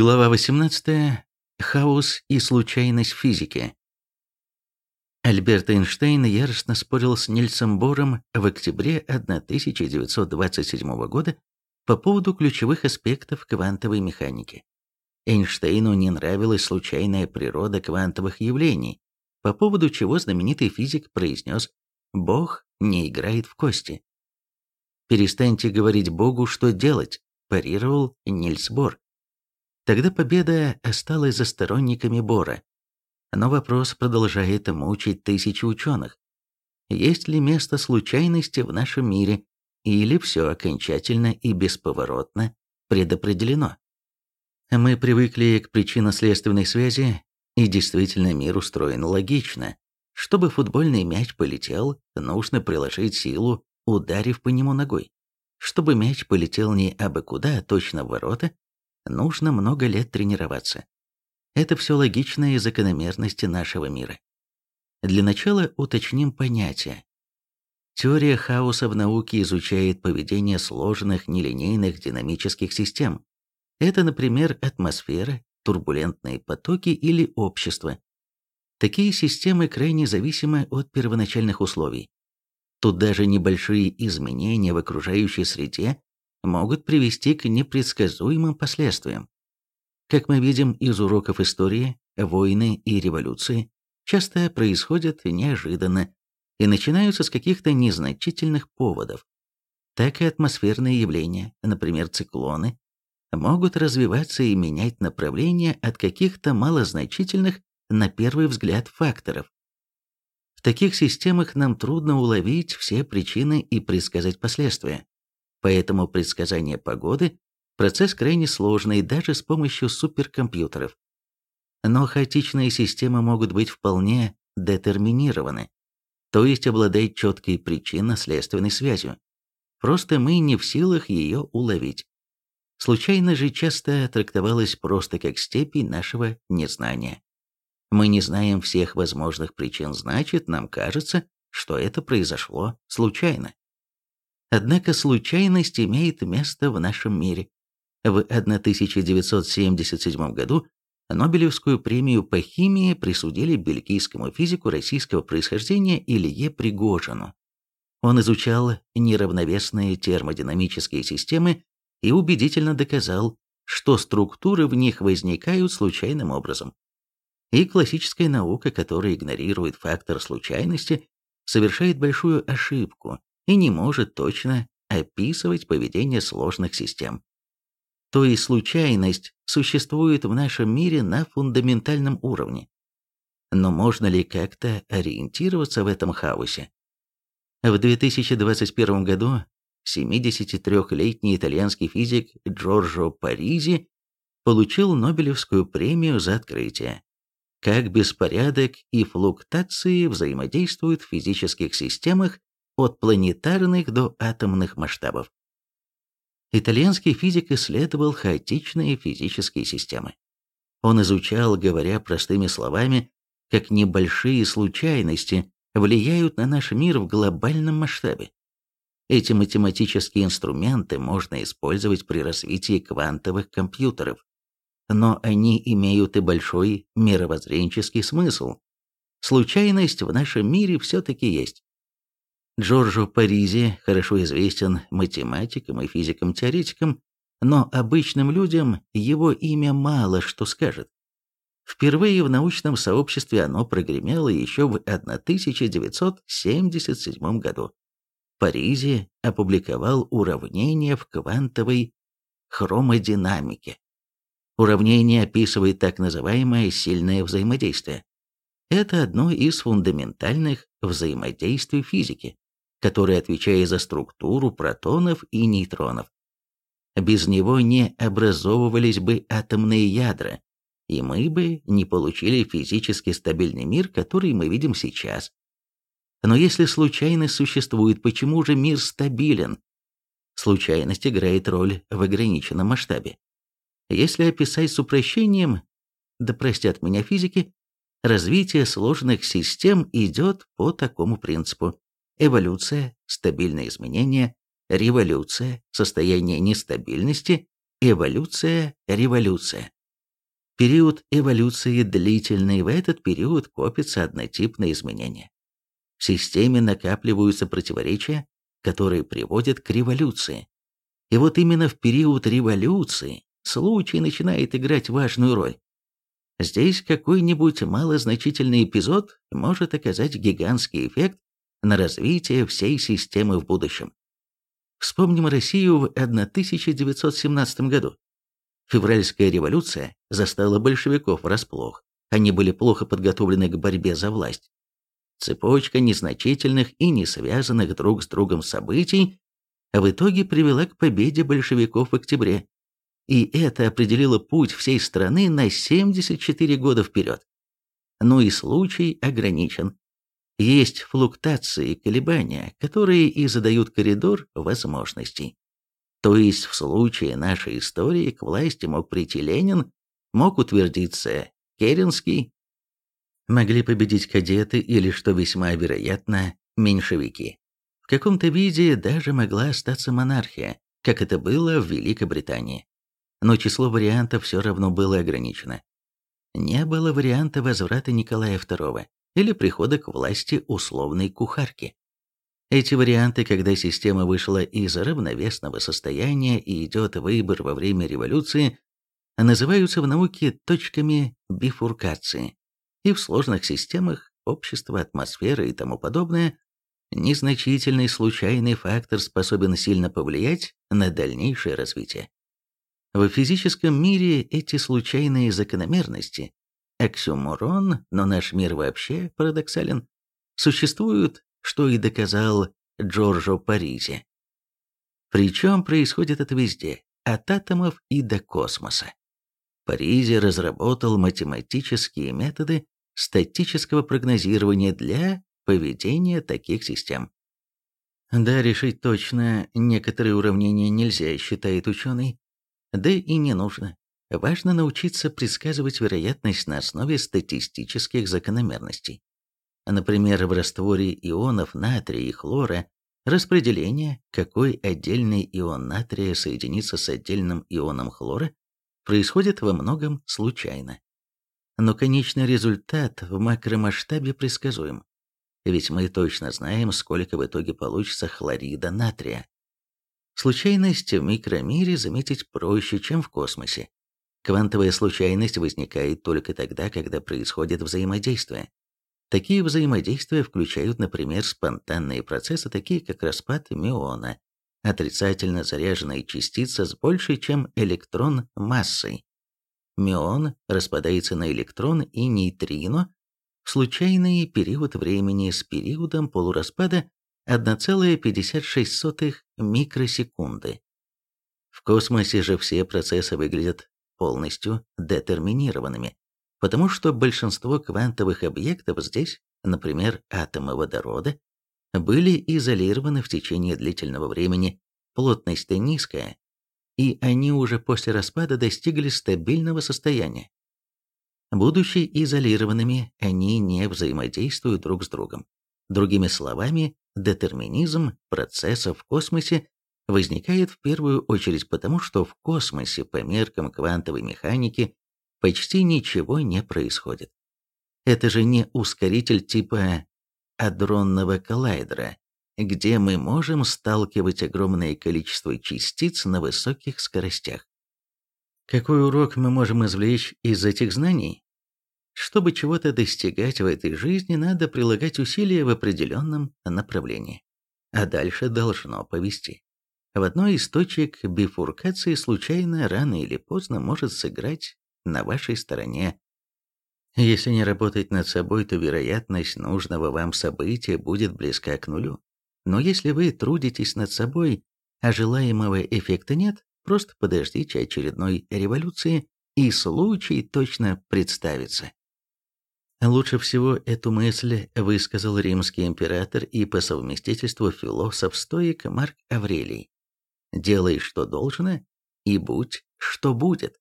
Глава 18. Хаос и случайность физики. Альберт Эйнштейн яростно спорил с Нильсом Бором в октябре 1927 года по поводу ключевых аспектов квантовой механики. Эйнштейну не нравилась случайная природа квантовых явлений, по поводу чего знаменитый физик произнес «Бог не играет в кости». «Перестаньте говорить Богу, что делать», парировал Нильс Бор. Тогда победа осталась за сторонниками Бора. Но вопрос продолжает мучить тысячи ученых. Есть ли место случайности в нашем мире, или все окончательно и бесповоротно предопределено? Мы привыкли к причинно-следственной связи, и действительно мир устроен логично. Чтобы футбольный мяч полетел, нужно приложить силу, ударив по нему ногой. Чтобы мяч полетел не абы куда, а точно в ворота, нужно много лет тренироваться. Это все логичные закономерности нашего мира. Для начала уточним понятие. Теория хаоса в науке изучает поведение сложных нелинейных динамических систем. Это, например, атмосфера, турбулентные потоки или общество. Такие системы крайне зависимы от первоначальных условий. Тут даже небольшие изменения в окружающей среде могут привести к непредсказуемым последствиям. Как мы видим из уроков истории, войны и революции часто происходят неожиданно и начинаются с каких-то незначительных поводов. Так и атмосферные явления, например, циклоны, могут развиваться и менять направление от каких-то малозначительных, на первый взгляд, факторов. В таких системах нам трудно уловить все причины и предсказать последствия. Поэтому предсказание погоды – процесс крайне сложный даже с помощью суперкомпьютеров. Но хаотичные системы могут быть вполне детерминированы, то есть обладать четкой причинно-следственной связью. Просто мы не в силах ее уловить. Случайно же часто трактовалась просто как степень нашего незнания. Мы не знаем всех возможных причин, значит, нам кажется, что это произошло случайно. Однако случайность имеет место в нашем мире. В 1977 году Нобелевскую премию по химии присудили бельгийскому физику российского происхождения Илье Пригожину. Он изучал неравновесные термодинамические системы и убедительно доказал, что структуры в них возникают случайным образом. И классическая наука, которая игнорирует фактор случайности, совершает большую ошибку, и не может точно описывать поведение сложных систем. То есть случайность существует в нашем мире на фундаментальном уровне. Но можно ли как-то ориентироваться в этом хаосе? В 2021 году 73-летний итальянский физик Джорджо Паризи получил Нобелевскую премию за открытие, как беспорядок и флуктуации взаимодействуют в физических системах от планетарных до атомных масштабов. Итальянский физик исследовал хаотичные физические системы. Он изучал, говоря простыми словами, как небольшие случайности влияют на наш мир в глобальном масштабе. Эти математические инструменты можно использовать при развитии квантовых компьютеров, но они имеют и большой мировоззренческий смысл. Случайность в нашем мире все-таки есть. Джорджо Паризи хорошо известен математикам и физикам-теоретикам, но обычным людям его имя мало что скажет. Впервые в научном сообществе оно прогремело еще в 1977 году. Паризи опубликовал уравнение в квантовой хромодинамике. Уравнение описывает так называемое сильное взаимодействие. Это одно из фундаментальных взаимодействий физики который отвечает за структуру протонов и нейтронов. Без него не образовывались бы атомные ядра, и мы бы не получили физически стабильный мир, который мы видим сейчас. Но если случайность существует, почему же мир стабилен? Случайность играет роль в ограниченном масштабе. Если описать с упрощением, да простят меня физики, развитие сложных систем идет по такому принципу эволюция, стабильные изменения, революция, состояние нестабильности, эволюция, революция. Период эволюции длительный, в этот период копятся однотипные изменения. В системе накапливаются противоречия, которые приводят к революции. И вот именно в период революции случай начинает играть важную роль. Здесь какой-нибудь малозначительный эпизод может оказать гигантский эффект на развитие всей системы в будущем. Вспомним Россию в 1917 году. Февральская революция застала большевиков врасплох. Они были плохо подготовлены к борьбе за власть. Цепочка незначительных и не связанных друг с другом событий в итоге привела к победе большевиков в октябре. И это определило путь всей страны на 74 года вперед. Но и случай ограничен. Есть флуктуации, колебания, которые и задают коридор возможностей. То есть в случае нашей истории к власти мог прийти Ленин, мог утвердиться Керенский, могли победить кадеты или, что весьма вероятно, меньшевики. В каком-то виде даже могла остаться монархия, как это было в Великобритании. Но число вариантов все равно было ограничено. Не было варианта возврата Николая II или прихода к власти условной кухарки. Эти варианты, когда система вышла из равновесного состояния и идет выбор во время революции, называются в науке точками бифуркации. И в сложных системах общества, атмосферы и тому подобное, незначительный случайный фактор способен сильно повлиять на дальнейшее развитие. В физическом мире эти случайные закономерности – оксюморон, но наш мир вообще парадоксален – существуют что и доказал Джорджо Паризи. Причем происходит это везде, от атомов и до космоса. Паризи разработал математические методы статического прогнозирования для поведения таких систем. Да, решить точно некоторые уравнения нельзя, считает ученый. Да и не нужно. Важно научиться предсказывать вероятность на основе статистических закономерностей. Например, в растворе ионов натрия и хлора распределение, какой отдельный ион натрия соединится с отдельным ионом хлора, происходит во многом случайно. Но конечный результат в макромасштабе предсказуем. Ведь мы точно знаем, сколько в итоге получится хлорида натрия. Случайность в микромире заметить проще, чем в космосе. Квантовая случайность возникает только тогда, когда происходит взаимодействие. Такие взаимодействия включают, например, спонтанные процессы, такие как распад миона, отрицательно заряженная частица с большей, чем электрон массой. Мион распадается на электрон и нейтрино в случайный период времени с периодом полураспада 1,56 микросекунды. В космосе же все процессы выглядят полностью детерминированными потому что большинство квантовых объектов здесь, например, атомы водорода, были изолированы в течение длительного времени, плотность-то низкая, и они уже после распада достигли стабильного состояния. Будучи изолированными, они не взаимодействуют друг с другом. Другими словами, детерминизм процессов в космосе возникает в первую очередь потому, что в космосе по меркам квантовой механики почти ничего не происходит. Это же не ускоритель типа адронного коллайдера, где мы можем сталкивать огромное количество частиц на высоких скоростях. Какой урок мы можем извлечь из этих знаний? Чтобы чего-то достигать в этой жизни, надо прилагать усилия в определенном направлении. А дальше должно повести. В одной из точек бифуркации случайно рано или поздно может сыграть на вашей стороне. Если не работать над собой, то вероятность нужного вам события будет близка к нулю. Но если вы трудитесь над собой, а желаемого эффекта нет, просто подождите очередной революции, и случай точно представится. Лучше всего эту мысль высказал римский император и по совместительству философ-стоик Марк Аврелий. «Делай, что должно, и будь, что будет».